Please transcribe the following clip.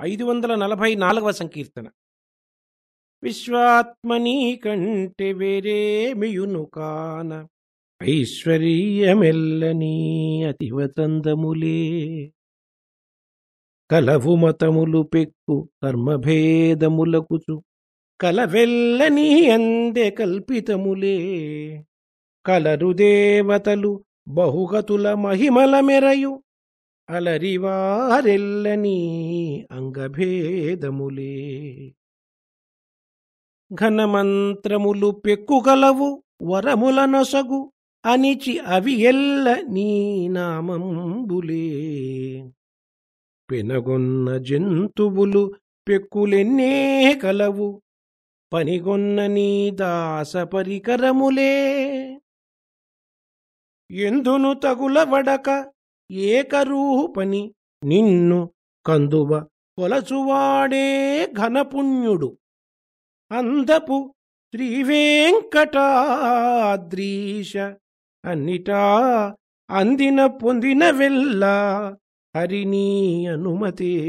ఐదు వందల నలభై నాలుగవ సంకీర్తన. విశ్వాత్మని కంటే వేరేమియును కాన ఐశ్వర్యమెల్లని అతివతందములే. కలవు మతములు పెక్కు కర్మభేదములకుచు కలవెల్లని అందే కల్పితములే. కలరు దేవతలు బహుగతుల మహిమల మెరయు అలరివారెల్లని అంగభేదములే. ఘనమంత్రములు పెక్కుగలవు వరముల నొసగు అనిచి అవి ఎల్ల నీ నామంబులే. పెనగొన్న జంతువులు పెక్కులెన్నే కలవు పనిగొన్న నీ దాస పరికరములే. ఎందును తగులవడక ఏకరూపని నిన్ను కందువ కొలచువాడే ఘనపుణ్యుడు. అందపు శ్రీవేంకటాద్రీశ అన్నిటా అందిన పొందిన వెల్లా హరినీ అనుమతే.